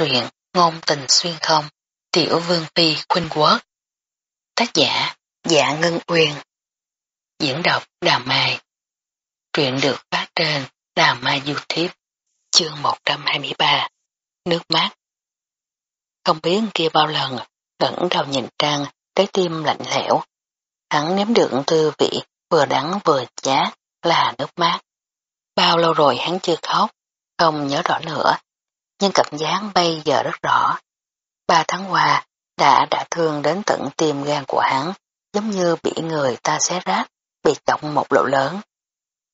truyện Ngôn tình xuyên không, Tiểu Vương Phi Khuynh Quốc. Tác giả Dạ Ngân Uyên. Diễn đọc Đà Mai. Truyện được phát trên Đà Mai Youtube, Chương 123 Nước mắt. Không biết kia bao lần ngẩng đầu nhìn trăng, trái tim lạnh lẽo. Hắn nếm được tư vị vừa đắng vừa chát là nước mắt. Bao lâu rồi hắn chưa khóc, không nhớ rõ nữa nhưng cảm giác bây giờ rất rõ. Ba tháng qua, đã đã thương đến tận tim gan của hắn, giống như bị người ta xé rách, bị trọng một lỗ lớn.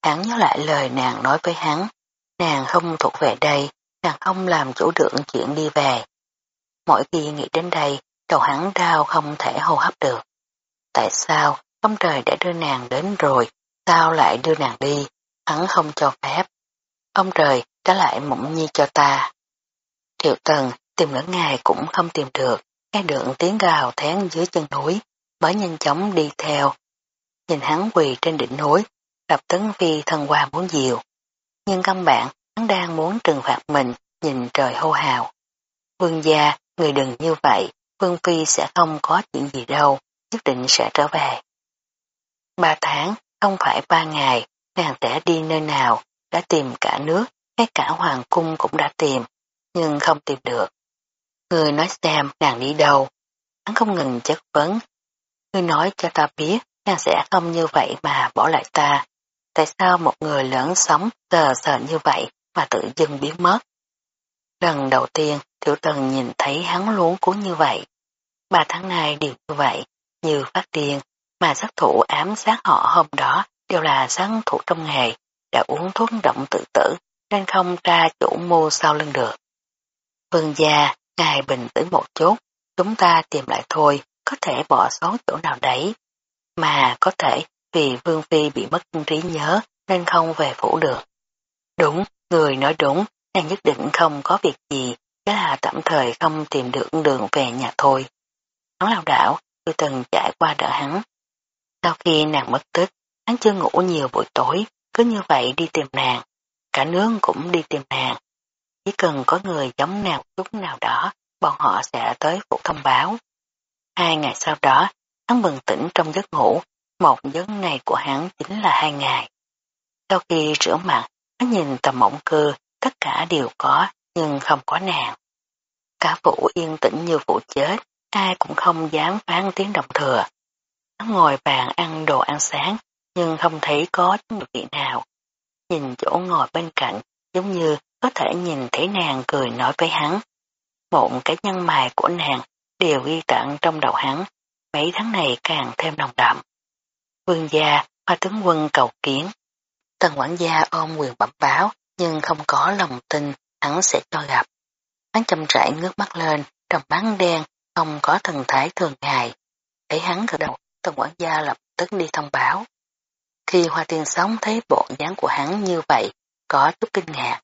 Hắn nhớ lại lời nàng nói với hắn, nàng không thuộc về đây, nàng không làm chủ được chuyện đi về. Mỗi khi nghĩ đến đây, đầu hắn đau không thể hô hấp được. Tại sao, ông trời đã đưa nàng đến rồi, sao lại đưa nàng đi, hắn không cho phép. Ông trời trả lại mộng nhi cho ta. Triệu Tần tìm nửa ngày cũng không tìm được, nghe được tiếng gào thén dưới chân núi, mới nhanh chóng đi theo. Nhìn hắn quỳ trên đỉnh núi, lập tấn phi thân qua muốn diều. Nhưng căn bản, hắn đang muốn trừng phạt mình, nhìn trời hô hào. Vương gia, người đừng như vậy, Vương Phi sẽ không có chuyện gì đâu, nhất định sẽ trở về. Ba tháng, không phải ba ngày, nàng sẽ đi nơi nào, đã tìm cả nước, ngay cả hoàng cung cũng đã tìm, nhưng không tìm được. Người nói xem nàng đi đâu. Hắn không ngừng chất vấn. Người nói cho ta biết nàng sẽ không như vậy mà bỏ lại ta. Tại sao một người lớn sống sờ sờ như vậy mà tự dưng biến mất? Lần đầu tiên Tiểu Tần nhìn thấy hắn luống cuốn như vậy. Ba tháng nay đều như vậy, như phát điên, mà sát thủ ám sát họ hôm đó đều là sát thủ trong nghề, đã uống thuốc động tự tử nên không ra chủ mưu sau lưng được. Vương gia, ngài bình tĩnh một chút, chúng ta tìm lại thôi, có thể bỏ sót chỗ nào đấy. Mà có thể vì Vương Phi bị mất trí nhớ nên không về phủ được. Đúng, người nói đúng, nàng nhất định không có việc gì, chỉ là tạm thời không tìm được đường về nhà thôi. Hắn lao đảo, tôi từng trải qua đỡ hắn. Sau khi nàng mất tích, hắn chưa ngủ nhiều buổi tối, cứ như vậy đi tìm nàng. Cả nướng cũng đi tìm nàng, chỉ cần có người giống nào chút nào đó, bọn họ sẽ tới phụ thông báo. Hai ngày sau đó, hắn bừng tỉnh trong giấc ngủ, một giấc này của hắn chính là hai ngày. Sau khi rửa mặt, hắn nhìn tầm mộng cơ, tất cả đều có, nhưng không có nàng. Cả vụ yên tĩnh như vụ chết, ai cũng không dám phán tiếng động thừa. Hắn ngồi bàn ăn đồ ăn sáng, nhưng không thấy có vị nào. Nhìn chỗ ngồi bên cạnh, giống như có thể nhìn thấy nàng cười nói với hắn. Một cái nhân mài của nàng đều ghi tận trong đầu hắn, mấy tháng này càng thêm nồng đậm. Vương gia, hoa tướng quân cầu kiến. Tần quản gia ôm quyền bẩm báo, nhưng không có lòng tin hắn sẽ cho gặp. Hắn chậm rãi ngước mắt lên, trong bán đen, không có thần thái thường ngày. Thấy hắn gật đầu, tần quản gia lập tức đi thông báo. Khi hoa tiên sống thấy bộ dáng của hắn như vậy, có chút kinh ngạc.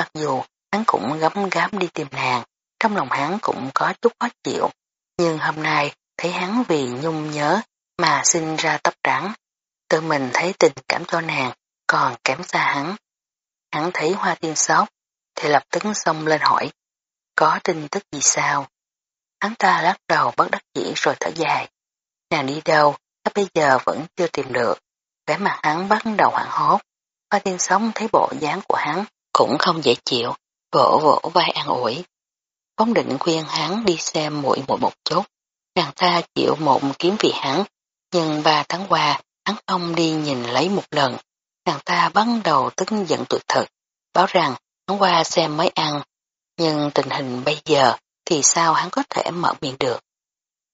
Mặc dù hắn cũng gấm gám đi tìm nàng, trong lòng hắn cũng có chút khó chịu, nhưng hôm nay thấy hắn vì nhung nhớ mà sinh ra tóc trắng, tự mình thấy tình cảm cho nàng còn kém xa hắn. Hắn thấy hoa tiên sóc, thì lập tức xông lên hỏi, có tin tức gì sao? Hắn ta lắc đầu bất đắc dĩ rồi thở dài. Nàng đi đâu, ta bây giờ vẫn chưa tìm được. Vẻ mặt hắn bắt đầu hoảng hốt. Hoa tiên sống thấy bộ dáng của hắn cũng không dễ chịu, vỗ vỗ vai an ủi. Phóng định khuyên hắn đi xem muội muội một chút, nàng ta chịu một kiếm vì hắn, nhưng ba tháng qua hắn không đi nhìn lấy một lần, nàng ta bắt đầu tức giận tuyệt thực, báo rằng hắn qua xem mới ăn, nhưng tình hình bây giờ thì sao hắn có thể mở miệng được.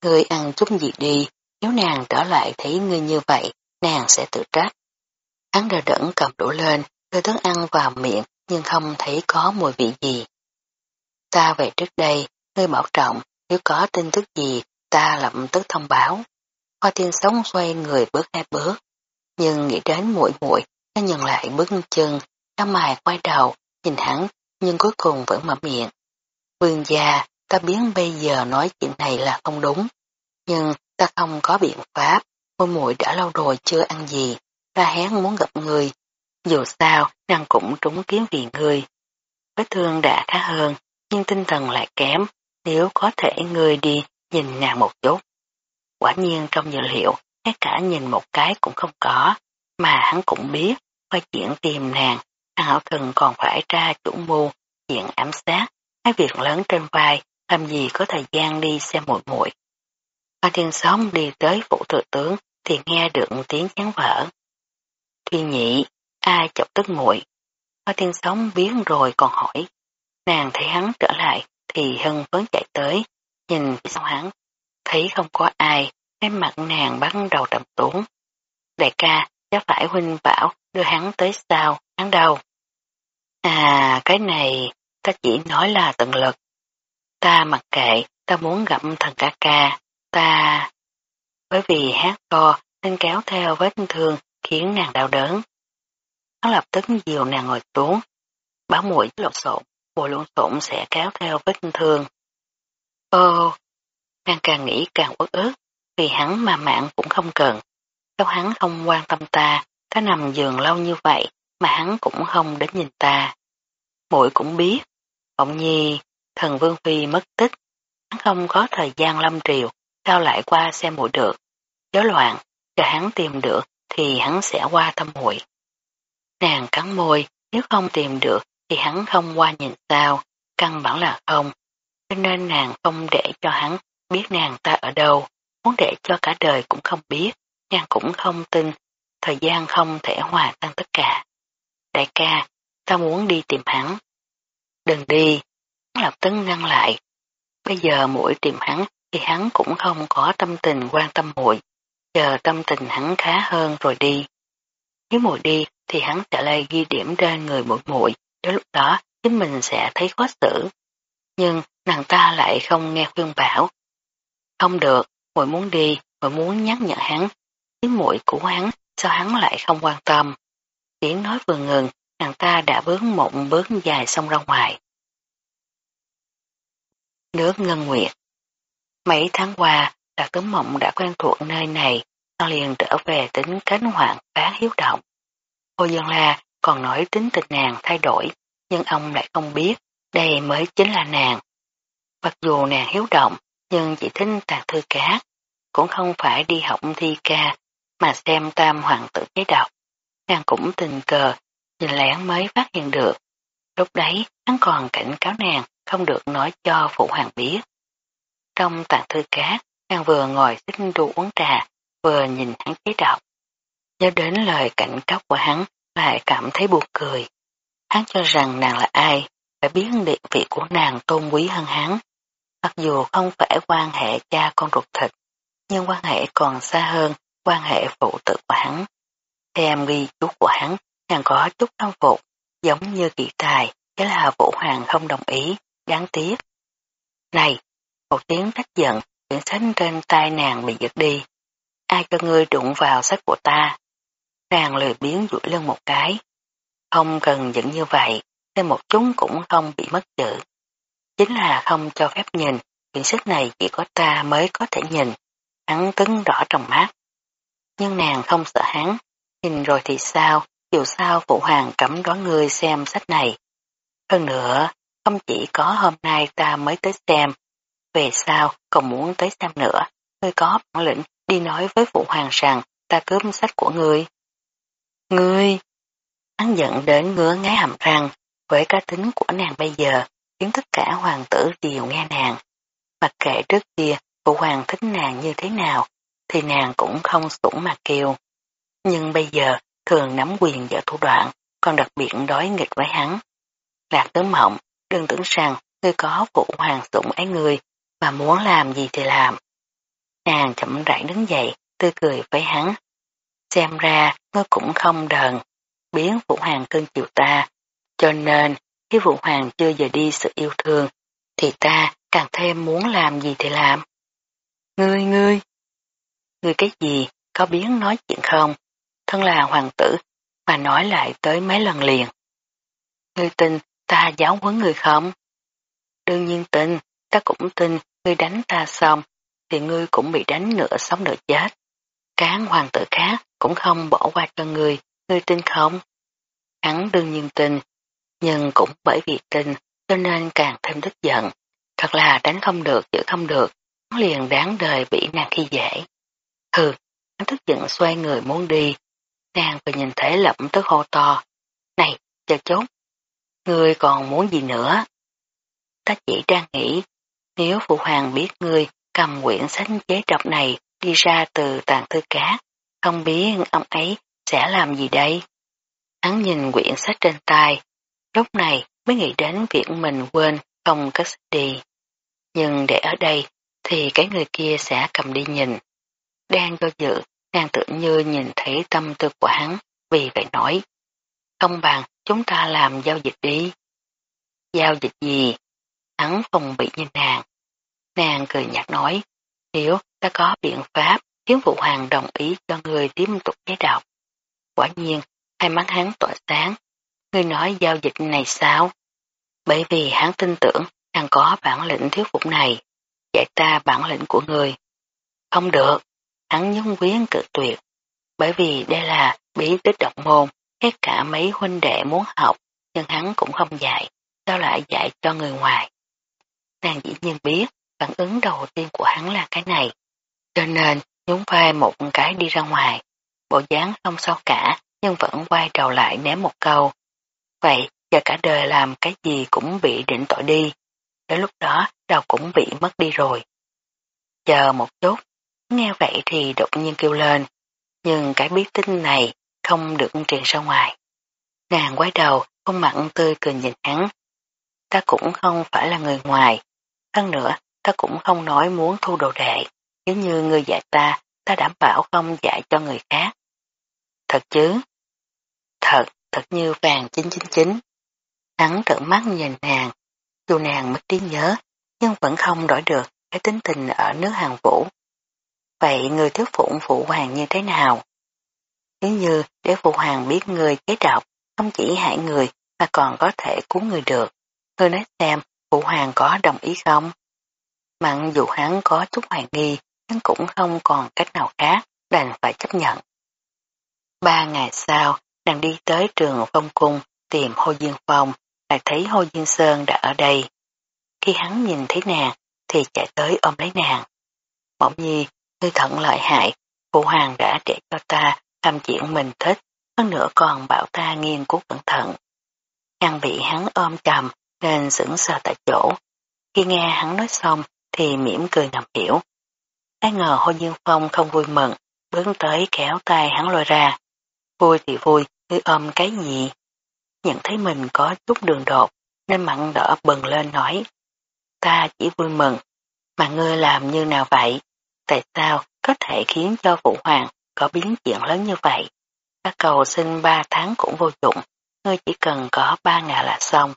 Ngươi ăn chút gì đi, nếu nàng trở lại thấy ngươi như vậy, nàng sẽ tự trách. Hắn đờ đẫn cầm đũa lên, đưa thức ăn vào miệng, nhưng không thấy có mùi vị gì. Ta về trước đây, ngươi bảo trọng, nếu có tin tức gì, ta lập tức thông báo. Hoa tiên sống xoay người bước hai bước, nhưng nghĩ đến muội muội, nó nhận lại bước chân, ta mài quay đầu, nhìn hắn, nhưng cuối cùng vẫn mở miệng. Vương gia, ta biết bây giờ nói chuyện này là không đúng, nhưng ta không có biện pháp, muội muội đã lâu rồi chưa ăn gì, ra hén muốn gặp người, dù sao, nàng cũng trúng kiếm vì người. Vết thương đã khá hơn, nhưng tinh thần lại kém, nếu có thể người đi nhìn nàng một chút. Quả nhiên trong dự liệu, ngay cả nhìn một cái cũng không có, mà hắn cũng biết, qua chuyện tìm nàng, hảo thần còn phải ra chủ mưu, chuyện ám sát, hai việc lớn trên vai, làm gì có thời gian đi xem muội muội. Hoa thiên sống đi tới phủ thừa tướng thì nghe được tiếng chán vỡ. Tuy nhị, ai chọc tức nguội, Hoa thiên sống biến rồi còn hỏi. Nàng thấy hắn trở lại thì hân phấn chạy tới, nhìn phía sau hắn, thấy không có ai, cái mặt nàng bắt đầu trầm tốn. Đại ca, chắc phải huynh bảo đưa hắn tới sao, hắn đâu. À, cái này, ta chỉ nói là tận lực. Ta mặc kệ, ta muốn gặp thần ca ca, ta... Bởi vì hát to nên kéo theo vết thương khiến nàng đau đớn. Hắn lập tức dìu nàng ngồi xuống, báo mũi lộn xộn, mùi lộn xộn sẽ kéo theo vết thương. Ô, nàng càng nghĩ càng uất ức, vì hắn mà mạng cũng không cần. Đâu hắn không quan tâm ta, ta nằm giường lâu như vậy mà hắn cũng không đến nhìn ta. Muội cũng biết, bỗng Nhi, thần Vương Phi mất tích, hắn không có thời gian lâm triều, sao lại qua xem muội được. Gió loạn, chờ hắn tìm được thì hắn sẽ qua thăm muội. Nàng cắn môi, nếu không tìm được thì hắn không qua nhìn sao, căn bản là không. Cho nên nàng không để cho hắn biết nàng ta ở đâu, muốn để cho cả đời cũng không biết, nàng cũng không tin, thời gian không thể hòa tan tất cả. Đại ca, ta muốn đi tìm hắn. Đừng đi, hắn lập tức ngăn lại. Bây giờ muội tìm hắn thì hắn cũng không có tâm tình quan tâm muội, chờ tâm tình hắn khá hơn rồi đi. Nếu muội đi thì hắn trả lại ghi điểm trên người muội muội, đến lúc đó chính mình sẽ thấy khó xử. Nhưng nàng ta lại không nghe khuyên bảo. Không được, muội muốn đi, muội muốn nhắc nhở hắn. Tiếng muội của hắn, sao hắn lại không quan tâm. Tiếng nói vừa ngừng, nàng ta đã bước một bước dài xong ra ngoài. Nước Ngân Nguyệt Mấy tháng qua, Lạc tướng Mộng đã quen thuộc nơi này, nó liền trở về tính cánh hoạn phá hiếu động. Cô Dương La còn nói tính tình nàng thay đổi, nhưng ông lại không biết đây mới chính là nàng. Mặc dù nàng hiếu động, nhưng chỉ thích tàn thư cá, cũng không phải đi học thi ca, mà xem tam hoàng tử chế đọc. Nàng cũng tình cờ, nhìn lén mới phát hiện được. Lúc đấy, hắn còn cảnh cáo nàng không được nói cho phụ hoàng biết. Trong tàn thư cá, nàng vừa ngồi xích đu uống trà, vừa nhìn hắn chế đọc. Nhớ đến lời cảnh cáo của hắn, lại cảm thấy buồn cười. Hắn cho rằng nàng là ai, phải biết địa vị của nàng tôn quý hơn hắn. Mặc dù không phải quan hệ cha con ruột thịt, nhưng quan hệ còn xa hơn quan hệ phụ tử của hắn. Thêm ghi chú của hắn, nàng có chút thâm phục, giống như kỳ tài, thế là vũ hoàng không đồng ý, đáng tiếc. Này, một tiếng trách giận, quyển sách trên tay nàng bị giật đi. Ai cho ngươi đụng vào sách của ta? Nàng lười biến dụi lưng một cái. Không cần dẫn như vậy, nên một chúng cũng không bị mất chữ. Chính là không cho phép nhìn, quyển sách này chỉ có ta mới có thể nhìn. Hắn cứng rõ trong mắt. Nhưng nàng không sợ hắn, nhìn rồi thì sao, dù sao phụ hoàng cấm đoán ngươi xem sách này. Hơn nữa, không chỉ có hôm nay ta mới tới xem, về sau còn muốn tới xem nữa, ngươi có bản lĩnh đi nói với phụ hoàng rằng ta cướp sách của ngươi. Ngươi! Hắn giận đến ngứa ngáy hầm răng, với cá tính của nàng bây giờ, khiến tất cả hoàng tử đều nghe nàng. Mặc kệ trước kia phụ hoàng thích nàng như thế nào, thì nàng cũng không sủng mà kêu. Nhưng bây giờ thường nắm quyền và thủ đoạn, còn đặc biệt đối nghịch với hắn. Lạc tướng mộng, đừng tưởng rằng ngươi có phụ hoàng sủng ấy ngươi, mà muốn làm gì thì làm. Nàng chậm rãi đứng dậy, tươi cười với hắn. Xem ra, ngươi cũng không đờn, biến phụ hoàng cưng chiều ta, cho nên khi phụ hoàng chưa giờ đi sự yêu thương, thì ta càng thêm muốn làm gì thì làm. Ngươi, ngươi, ngươi cái gì, có biến nói chuyện không? Thân là hoàng tử, mà nói lại tới mấy lần liền. Ngươi tin ta giáo huấn người không? Đương nhiên tin, ta cũng tin ngươi đánh ta xong, thì ngươi cũng bị đánh nửa sống nửa chết. Cán hoàng tử khác cũng không bỏ qua cho ngươi, ngươi tin không? Hắn đương nhiên tin, nhưng cũng bởi vì tin cho nên càng thêm tức giận. Thật là đánh không được, giữ không được, hắn liền đáng đời bị nàng khi dễ. Hừ, hắn tức giận xoay người muốn đi, nàng vừa nhìn thấy lẩm tức hô to. Này, chờ chút, ngươi còn muốn gì nữa? Ta chỉ đang nghĩ, nếu phụ hoàng biết ngươi cầm quyển sách chế độc này đi ra từ tàn thư cá, không biết ông ấy sẽ làm gì đây? Hắn nhìn quyển sách trên tay, lúc này mới nghĩ đến việc mình quên không cất sách đi. Nhưng để ở đây thì cái người kia sẽ cầm đi nhìn. Đang do dự, nàng tưởng như nhìn thấy tâm tư của hắn, vì vậy nói. Không bằng chúng ta làm giao dịch đi. Giao dịch gì? Hắn không bị như nàng. Nàng cười nhạt nói, nếu ta có biện pháp khiến phụ hoàng đồng ý cho người tiếp tục chế đọc Quả nhiên, hai mắt hắn tỏa sáng. người nói giao dịch này sao? Bởi vì hắn tin tưởng nàng có bản lĩnh thiếu phục này, dạy ta bản lĩnh của người. Không được, hắn nhung quyến cự tuyệt, bởi vì đây là bí tích độc môn, hết cả mấy huynh đệ muốn học, nhưng hắn cũng không dạy, sao lại dạy cho người ngoài. Nàng dĩ nhiên biết, phản ứng đầu tiên của hắn là cái này, cho nên nhún vai một cái đi ra ngoài, bộ dáng không sao cả, nhưng vẫn quay đầu lại ném một câu. Vậy, giờ cả đời làm cái gì cũng bị định tội đi, đến lúc đó đầu cũng bị mất đi rồi. Chờ một chút, nghe vậy thì đột nhiên kêu lên, nhưng cái biết tin này không được truyền ra ngoài. Nàng quay đầu, không mặn tươi cười nhìn hắn. Ta cũng không phải là người ngoài, hơn nữa ta cũng không nói muốn thu đồ đệ, nếu như người dạy ta, ta đảm bảo không dạy cho người khác. Thật chứ? Thật, thật như vàng 999. Hắn trợn mắt nhìn nàng, dù nàng mất trí nhớ, nhưng vẫn không đổi được cái tính tình ở nước hàng vũ. Vậy người thiếu phụng phụ hoàng như thế nào? Nếu như để phụ hoàng biết người chế độc, không chỉ hại người mà còn có thể cứu người được. Ngươi nói xem, phụ hoàng có đồng ý không? Mặn dù hắn có chút hoài nghi, nhưng cũng không còn cách nào khác, đành phải chấp nhận. Ba ngày sau, nàng đi tới trường phong cung tìm Hô Diên Phong, lại thấy Hô Diên Sơn đã ở đây. Khi hắn nhìn thấy nàng, thì chạy tới ôm lấy nàng. Bỗng nhi, ngươi thận lợi hại, phụ hoàng đã để cho ta làm chuyện mình thích, hơn nữa còn bảo ta nghiên cứu cẩn thận. Nàng bị hắn ôm chầm nên sững sờ tại chỗ. Khi nghe hắn nói xong thì mỉm cười ngầm hiểu. Ai ngờ Hồ Dương Phong không vui mừng, bước tới kéo tay hắn lôi ra. Vui thì vui, ngươi ôm cái gì? Nhận thấy mình có chút đường đột, nên mặn đỏ bừng lên nói. Ta chỉ vui mừng, mà ngươi làm như nào vậy? Tại sao có thể khiến cho phụ hoàng có biến chuyện lớn như vậy? Ta cầu xin ba tháng cũng vô dụng, ngươi chỉ cần có ba ngày là xong.